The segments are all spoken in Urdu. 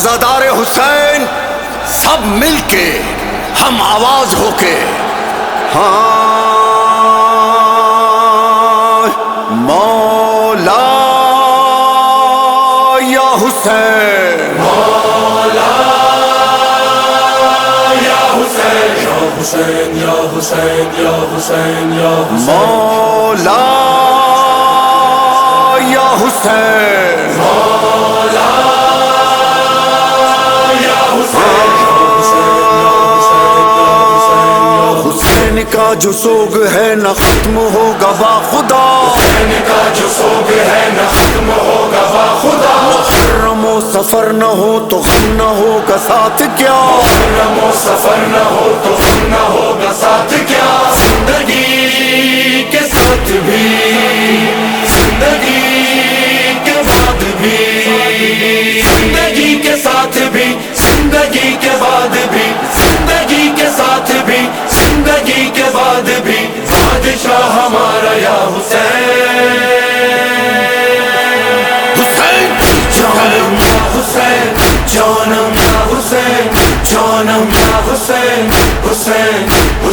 ازادار حسین، سب مل کے ہم آواز ہو کے۔ ہاں مولا یا حسین حسین یا حسین یا حسین یا حسین۔ مولا یا حسین۔ حسین کا جو سوگ ہے نہ ختم ہوگا با خدا۔ حسین کا جو سوگ ہے نہ ختم ہوگا با خدا۔ محرم و سفر نہ ہو تو غم نہ ہوگا ساتھ کیا۔ محرم و سفر نہ ہو تو غم نہ ہوگا ساتھ کیا۔ زندگی کے ساتھ بھی زندگی کے بعد بھی زندگی کے ساتھ بھی زندگی کے بعد بھی، زندگی کے ساتھ بھی، زندگی کے بعد بھی، بادشاہ ہمارا یا حسین۔ حسین، جانم یا حسین، جانم یا حسین، جانم یا حسین۔ حسین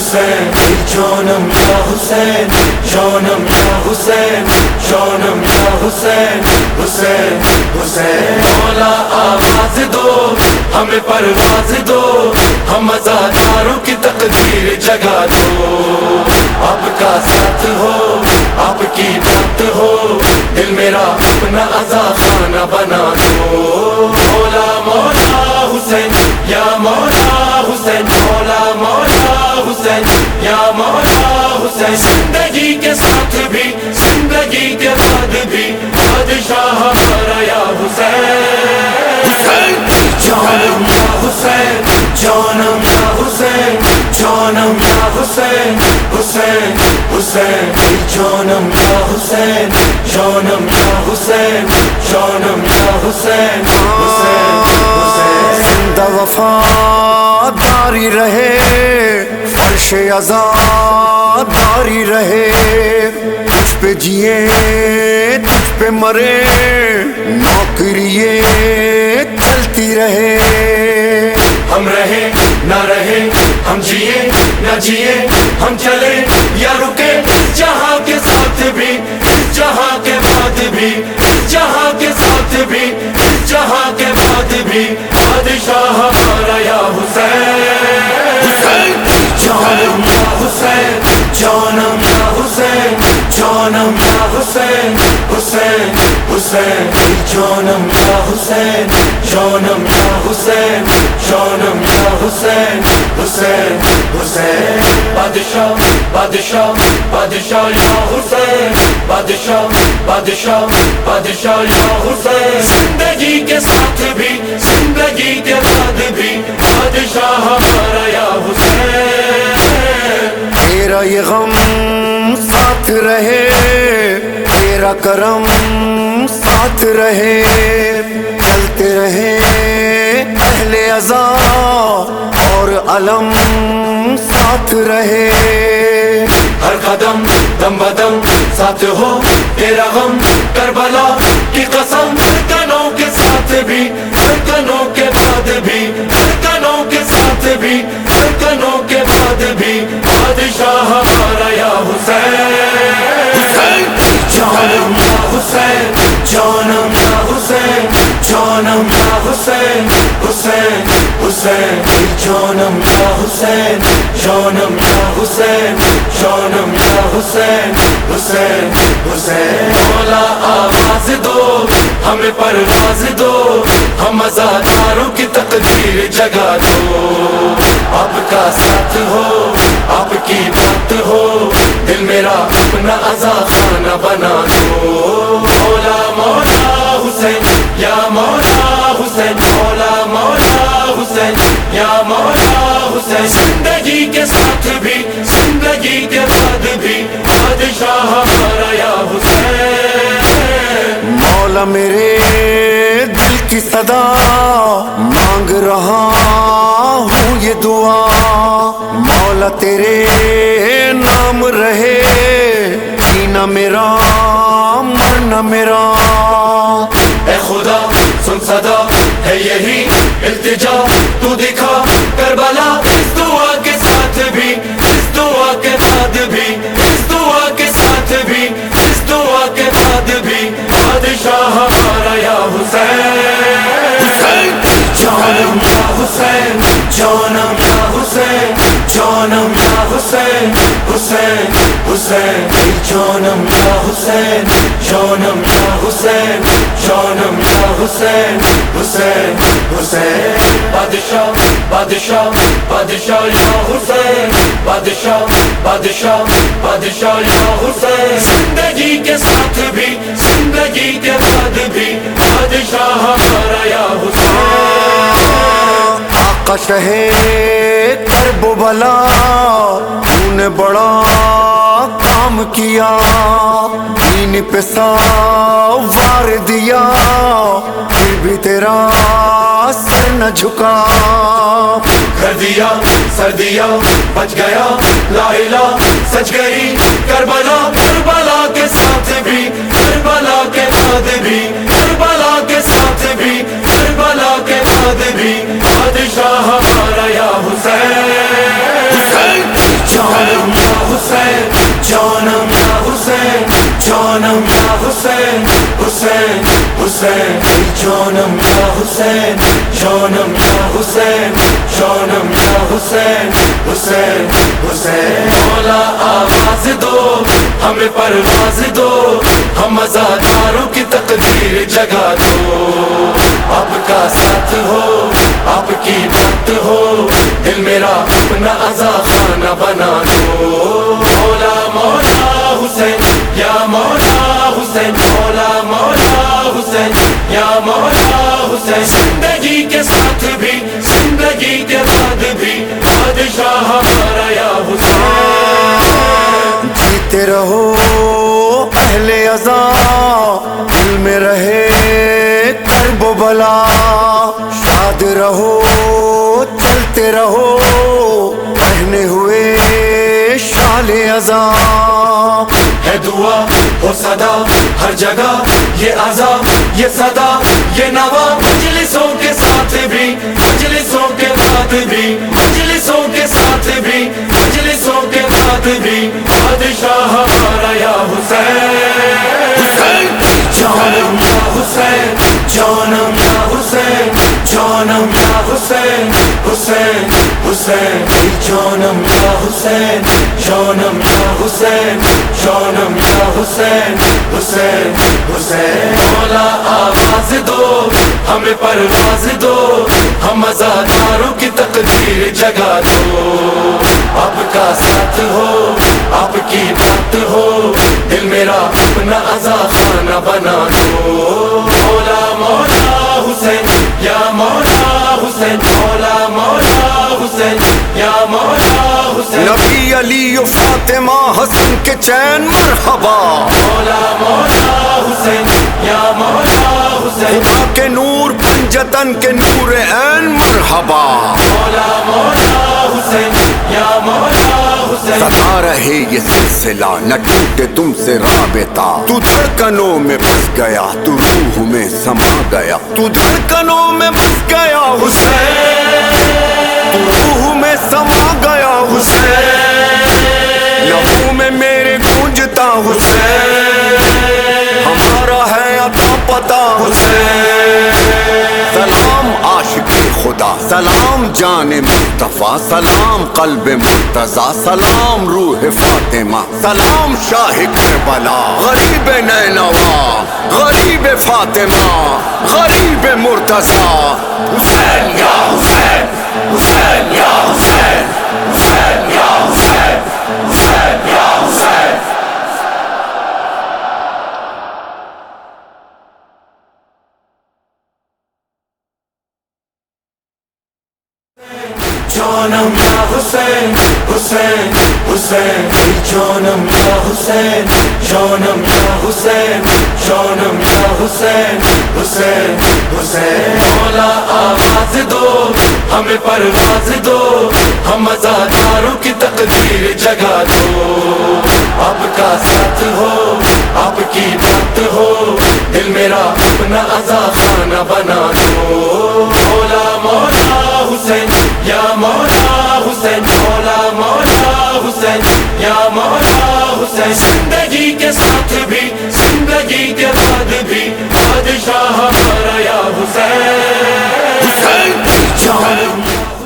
حسین جانم یا حسین جانم یا حسین جانم یا حسین حسین حسین۔ مولا آواز دو، ہمیں پرواز دو، ہم ازاداروں کی تقدیر جگا دو۔ آپ کا ساتھ ہو، آپ کی بات ہو، دل میرا اپنا ازا خانہ بنا دو۔ مولا مولا حسین، یا مولا حسین، یا مولا حسین، زندگی کے ساتھ بھی، زندگی کے بعد بھی، بادشاہ ہمارا یا حسین۔ جانم یا حسین، جانم یا حسین، جانم یا حسین حسین حسین، جانم یا حسین، جانم یا حسین، جانم یا حسین حسین حسین وفاداری رہے فرش آزاداری رہے۔ تجھ پہ جیے تجھ پہ مرے۔ نوکری چلتی رہے۔ ہم رہے نہ رہے ہم جیے نہ جیے ہم چلے یا رکے جہاں کے ساتھ بھی جہاں کے بعد بھی جہاں کے ساتھ بھی جہاں کے بعد بھی۔ بادشاہ ہمارا یا حسین جانم یا حسین جانم یا حسین جانم یا حسین حسین حسین جانم یا حسین جانم یا حسین جانم یا حسین حسین حسین، بادشاہ بادشاہ بادشاہ یا حسین، بادشاہ بادشاہ بادشاہ یا حسین، زندگی کے ساتھ بھی زندگی کے بعد بھی بادشاہ ہمارا یا حسین۔ تیرا یہ غم ساتھ رہے تیرا کرم ساتھ رہے چلتے رہے اہل ازا اور علم ساتھ رہے۔ ہر قدم دم بدم ساتھ ہو تیرا غم کربلا کی قسم کے ساتھ بھی کنوں کے بعد بھی کنوں کے ساتھ بھی کنوں کے بعد بھی، بادشاہ ہمارا یا حسین حسین۔ جانم یا حسین، جانم یا حسین، جانم یا حسین حسین۔ حسین جانم یا حسین جانم یا حسین جانم یا حسین حسین حسین۔ مولا آواز دو، ہمیں پرواز دو، ہم ازاداروں کی تقدیر جگا دو۔ آپ کا ساتھ ہو، آپ کی بات ہو، دل میرا اپنا ازا خانہ بنا دو۔ مولا مولا حسین، یا مولا کے ساتھ بھی زندگی کے بعد بھی بادشاہ ہمارا یا حسین۔ مولا میرے دل کی صدا مانگ رہا ہوں یہ دعا۔ مولا تیرے نام رہے جینا میرا مرنا میرا۔ اے خدا سن صدا ہے یہی التجا۔ تو دکھا کربلا اس دعا بعد بھی، اس دعا کے ساتھ بھی، اس دعا کے بعد بھی، بادشاہ ہمارا یا حسین۔ جانم یا حسین، جانم یا حسین، جانم یا حسین حسین حسین، جانم یا حسین، جانم یا حسین، جانم یا حسین حسین حسین۔ بادشاہ بادشاہ یا حسین، بادشاہ بادشاہ بادشاہ یا حسین. زندگی کے ساتھ بھی، زندگی کے بعد بھی بادشاہ ہمارا یا حسین. آقا شہے کرب بلا تو بڑا کام کیا، دین پہ سوار دیا، پھر بھی تیرا سر نہ جھکا۔ کر دیا، سر دیا، بچ گیا، لا الہ، سچ گئی، کربلا کربلا کے ساتھ بھی، کربلا کے بعد بھی۔ حسین، جانم یا حسین، جانم یا حسین، جانم یا حسین حسین حسین۔ مولا آواز دو، ہمیں پرواز دو، ہم ازاداروں کی تقدیر جگا دو۔ آپ کا ساتھ ہو، آپ کی بات ہو، دل میرا اپنا ازا خانہ بنا دو۔ مولا مولا۔ کے ساتھ بھی، زندگی کے بعد بھی، بادشاہ ہمارا یا حسین۔ جیتے رہو اہل ازا دل میں رہے کرب و بلا۔ شاد رہو، چلتے رہو، پہنے ہوئے شال ازا ہے دعا ہو صدا ہر جگہ، یہ عذاب یہ صدا، یہ نوا۔ مجلسوں کے ساتھ بھی، مجلسوں کے بعد بھی، مجلسوں کے ساتھ بھی، مجلسوں کے بعد بھی۔ بادشاہ ہمارا یا حسین جانم یا حسین جانم یا حسین جانم یا حسین حسین۔ حسین ای یا حسین جانم یا حسین جانم یا حسین حسین حسین۔ مولا آواز دو، ہمیں پرواز دو، ہم ازاداروں کی تقدیر جگا دو۔ آپ کا ساتھ ہو، آپ کی بات ہو، دل میرا اپنا ازا خانہ بنا دو۔ مولا مولا حسین علی و فاطمہ حسن کے چین مرحبا۔ مولا مولا حسین یا مولا حسین۔ خدا کے نور پنجتن کے نور عین مرحبا۔ مولا مولا حسین یا مولا حسین۔ ستا رہے یہ سلسلہ نہ ٹوٹے تم سے رابطہ۔ تو دھڑکنوں میں بس گیا تو روح میں سما گیا۔ تو دھڑکنوں میں بس گیا حسین۔ تو روح میں سما گیا حسین۔ لہو میں میرے گونجتا حسین۔ ہمارا ہے عطا پتا حسین۔ سلام عاشق خدا، سلام جان مصطفیٰ، سلام قلب مرتضی، سلام روح فاطمہ، سلام شاہ کربلا۔ غریب نینوا، غریب فاطمہ، غریب مرتضی۔ حسین یا حسین۔ حسین جانم یا حسین، جانم یا حسین، جانم یا حسین حسین حسین۔ مولا آواز دو، ہمیں پرواز دو، ہم ازاداروں کی تقدیر جگا دو۔ آپ کا ساتھ ہو، آپ کی بات ہو، دل میرا اپنا ازا خانہ بنا دو۔ مولا مولا حسین، یا مولا حسین، مولا مولا حسین، یا مولا حسین، زندگی کے ساتھ بھی، زندگی کے بعد بھی، بادشاہ ہمارا یا حسین۔ حسین کی جان۔